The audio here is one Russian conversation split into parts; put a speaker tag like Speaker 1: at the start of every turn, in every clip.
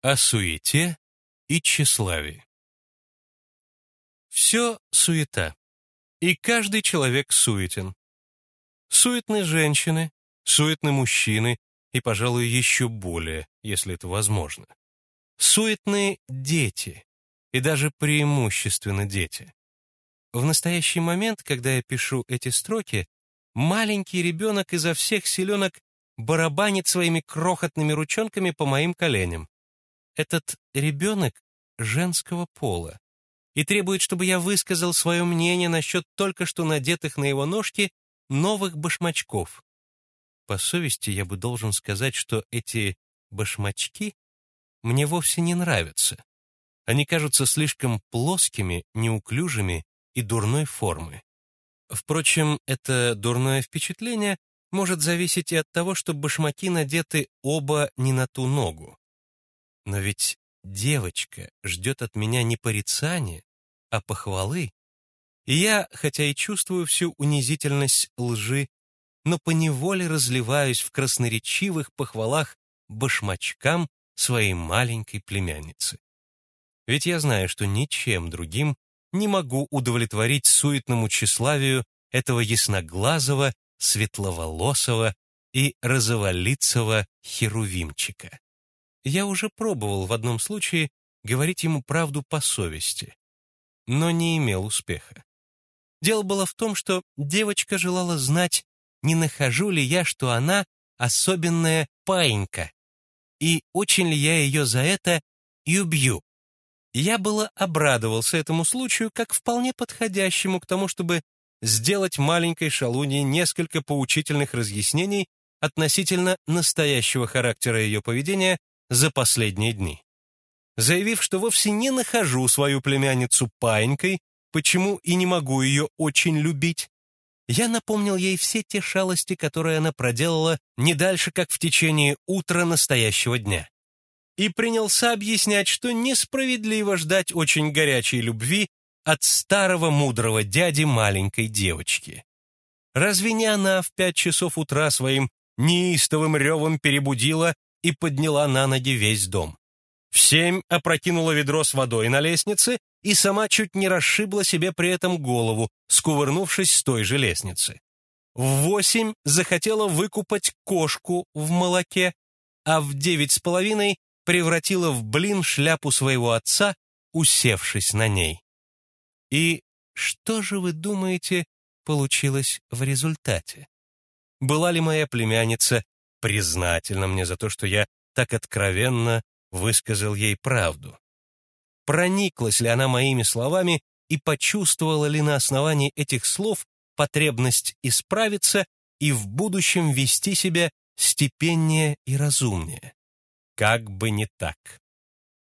Speaker 1: О суете и тщеславии. Все суета, и каждый человек суетен. Суетны женщины, суетны мужчины, и, пожалуй, еще более, если это возможно. Суетны дети, и даже преимущественно дети. В настоящий момент, когда я пишу эти строки, маленький ребенок изо всех силенок барабанит своими крохотными ручонками по моим коленям. Этот ребенок женского пола и требует, чтобы я высказал свое мнение насчет только что надетых на его ножки новых башмачков. По совести я бы должен сказать, что эти башмачки мне вовсе не нравятся. Они кажутся слишком плоскими, неуклюжими и дурной формы. Впрочем, это дурное впечатление может зависеть и от того, что башмаки надеты оба не на ту ногу. Но ведь девочка ждет от меня не порицания, а похвалы. И я, хотя и чувствую всю унизительность лжи, но поневоле разливаюсь в красноречивых похвалах башмачкам своей маленькой племянницы. Ведь я знаю, что ничем другим не могу удовлетворить суетному тщеславию этого ясноглазого, светловолосого и розоволицего херувимчика. Я уже пробовал в одном случае говорить ему правду по совести, но не имел успеха. Дело было в том, что девочка желала знать, не нахожу ли я, что она особенная паинька, и очень ли я ее за это и убью. Я было обрадовался этому случаю как вполне подходящему к тому, чтобы сделать маленькой шалунье несколько поучительных разъяснений относительно настоящего характера ее поведения за последние дни. Заявив, что вовсе не нахожу свою племянницу паинькой, почему и не могу ее очень любить, я напомнил ей все те шалости, которые она проделала не дальше, как в течение утра настоящего дня. И принялся объяснять, что несправедливо ждать очень горячей любви от старого мудрого дяди маленькой девочки. Разве не она в пять часов утра своим неистовым ревом перебудила и подняла на ноги весь дом. В семь опрокинула ведро с водой на лестнице и сама чуть не расшибла себе при этом голову, скувырнувшись с той же лестницы. В восемь захотела выкупать кошку в молоке, а в девять с половиной превратила в блин шляпу своего отца, усевшись на ней. И что же вы думаете получилось в результате? Была ли моя племянница признательна мне за то, что я так откровенно высказал ей правду. Прониклась ли она моими словами и почувствовала ли на основании этих слов потребность исправиться и в будущем вести себя степеннее и разумнее? Как бы не так.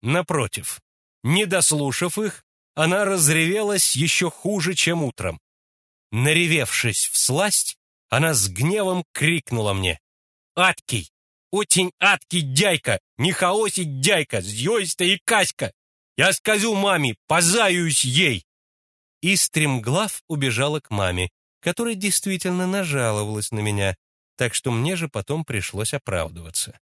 Speaker 1: Напротив, не дослушав их, она разревелась еще хуже, чем утром. Наревевшись в сласть, она с гневом крикнула мне адкий, очень адкий дядька, не хаосить дядька, з'ёйста и каська. Я скажу маме, позаюсь ей. И стремглав убежала к маме, которая действительно нажаловалась на меня, так что мне же потом пришлось оправдываться.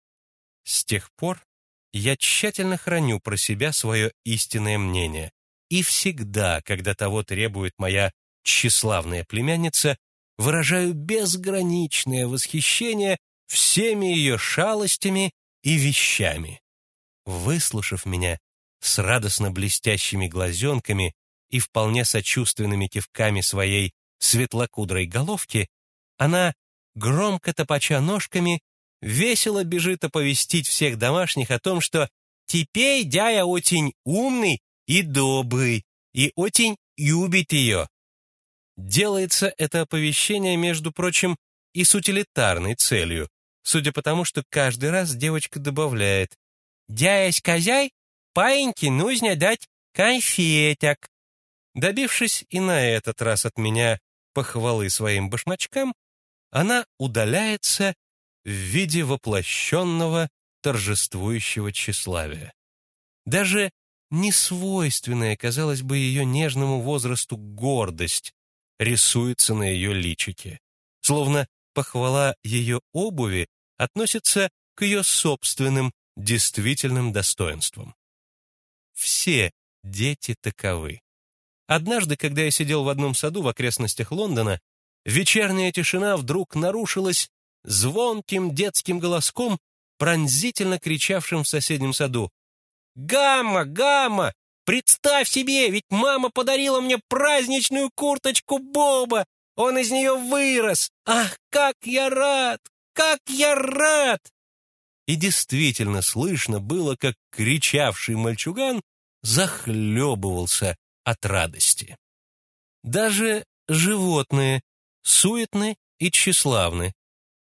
Speaker 1: С тех пор я тщательно храню про себя свое истинное мнение, и всегда, когда того требует моя тщеславная племянница, выражаю безграничное восхищение всеми ее шалостями и вещами. Выслушав меня с радостно блестящими глазенками и вполне сочувственными кивками своей светлокудрой головки, она, громко топача ножками, весело бежит оповестить всех домашних о том, что «теперь дядя очень умный и добрый, и очень любит ее». Делается это оповещение, между прочим, и с утилитарной целью, судя по тому, что каждый раз девочка добавляет «Дяясь козяй, паиньке нужно дать конфеток». Добившись и на этот раз от меня похвалы своим башмачкам, она удаляется в виде воплощенного торжествующего тщеславия. Даже несвойственная, казалось бы, ее нежному возрасту гордость рисуется на ее личике, словно похвала ее обуви относится к ее собственным действительным достоинством. Все дети таковы. Однажды, когда я сидел в одном саду в окрестностях Лондона, вечерняя тишина вдруг нарушилась звонким детским голоском, пронзительно кричавшим в соседнем саду. «Гамма! Гамма! Представь себе, ведь мама подарила мне праздничную курточку Боба! Он из нее вырос! Ах, как я рад! Как я рад!» И действительно слышно было, как кричавший мальчуган захлебывался от радости. Даже животные суетны и тщеславны.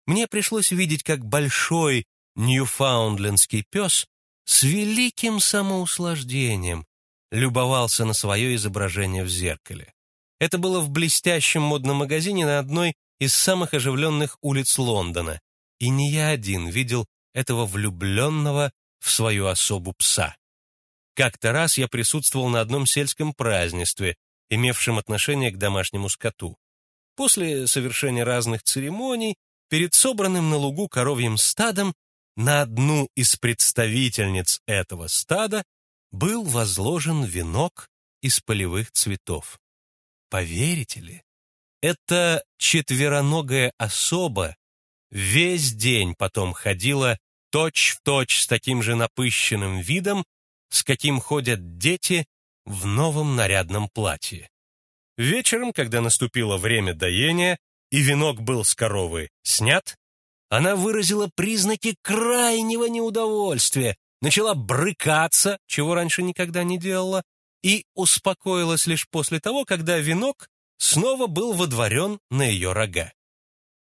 Speaker 1: Мне пришлось видеть, как большой ньюфаундлендский пес с великим самоуслаждением любовался на свое изображение в зеркале. Это было в блестящем модном магазине на одной из самых оживленных улиц Лондона, и не я один видел этого влюбленного в свою особу пса. Как-то раз я присутствовал на одном сельском празднестве, имевшем отношение к домашнему скоту. После совершения разных церемоний, перед собранным на лугу коровьим стадом, на одну из представительниц этого стада был возложен венок из полевых цветов. Поверите ли, эта четвероногая особа весь день потом ходила точь-в-точь точь с таким же напыщенным видом, с каким ходят дети в новом нарядном платье. Вечером, когда наступило время доения, и венок был с коровы снят, она выразила признаки крайнего неудовольствия, начала брыкаться, чего раньше никогда не делала, и успокоилась лишь после того, когда венок снова был водворен на ее рога.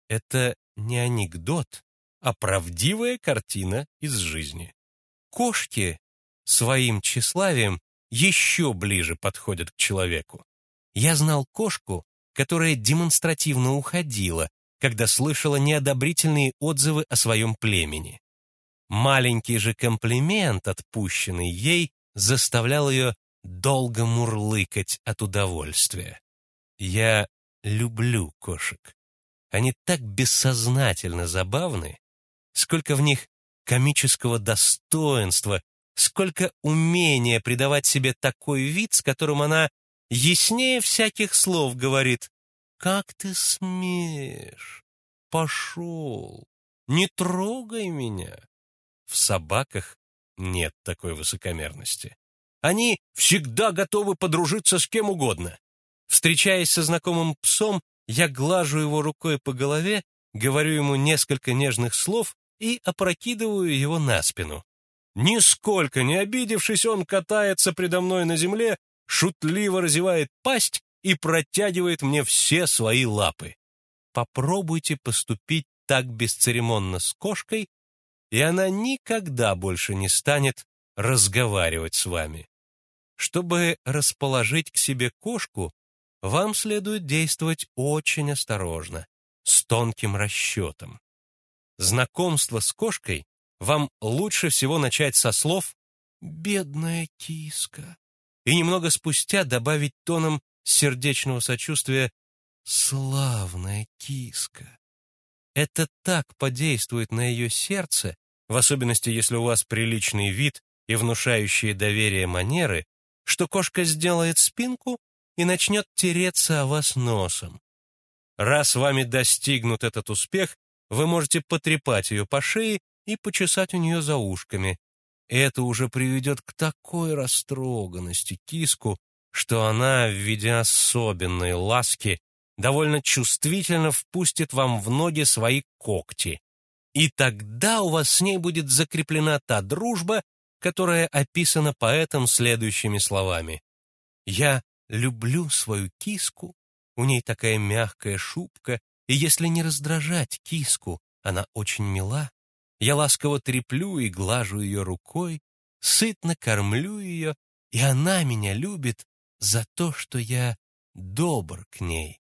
Speaker 1: Это не анекдот, а правдивая картина из жизни. Кошки своим тщеславием еще ближе подходят к человеку. Я знал кошку, которая демонстративно уходила, когда слышала неодобрительные отзывы о своем племени. Маленький же комплимент, отпущенный ей, заставлял ее долго мурлыкать от удовольствия. Я люблю кошек. Они так бессознательно забавны, сколько в них комического достоинства, сколько умения придавать себе такой вид, с которым она яснее всяких слов говорит «Как ты смеешь? Пошел! Не трогай меня!» В собаках нет такой высокомерности. Они всегда готовы подружиться с кем угодно. Встречаясь со знакомым псом, я глажу его рукой по голове, говорю ему несколько нежных слов и опрокидываю его на спину. Нисколько не обидевшись, он катается предо мной на земле, шутливо разевает пасть и протягивает мне все свои лапы. Попробуйте поступить так бесцеремонно с кошкой, и она никогда больше не станет разговаривать с вами. Чтобы расположить к себе кошку, вам следует действовать очень осторожно, с тонким расчетом. Знакомство с кошкой вам лучше всего начать со слов «бедная киска» и немного спустя добавить тоном сердечного сочувствия «славная киска». Это так подействует на ее сердце, в особенности если у вас приличный вид и внушающие доверие манеры, что кошка сделает спинку и начнет тереться о вас носом. Раз вами достигнут этот успех, вы можете потрепать ее по шее и почесать у нее за ушками. Это уже приведет к такой растроганности киску, что она в виде особенной ласки довольно чувствительно впустит вам в ноги свои когти. И тогда у вас с ней будет закреплена та дружба, которая описана поэтом следующими словами. «Я люблю свою киску, у ней такая мягкая шубка, и если не раздражать киску, она очень мила. Я ласково треплю и глажу ее рукой, сытно кормлю ее, и она меня любит за то, что я добр к ней.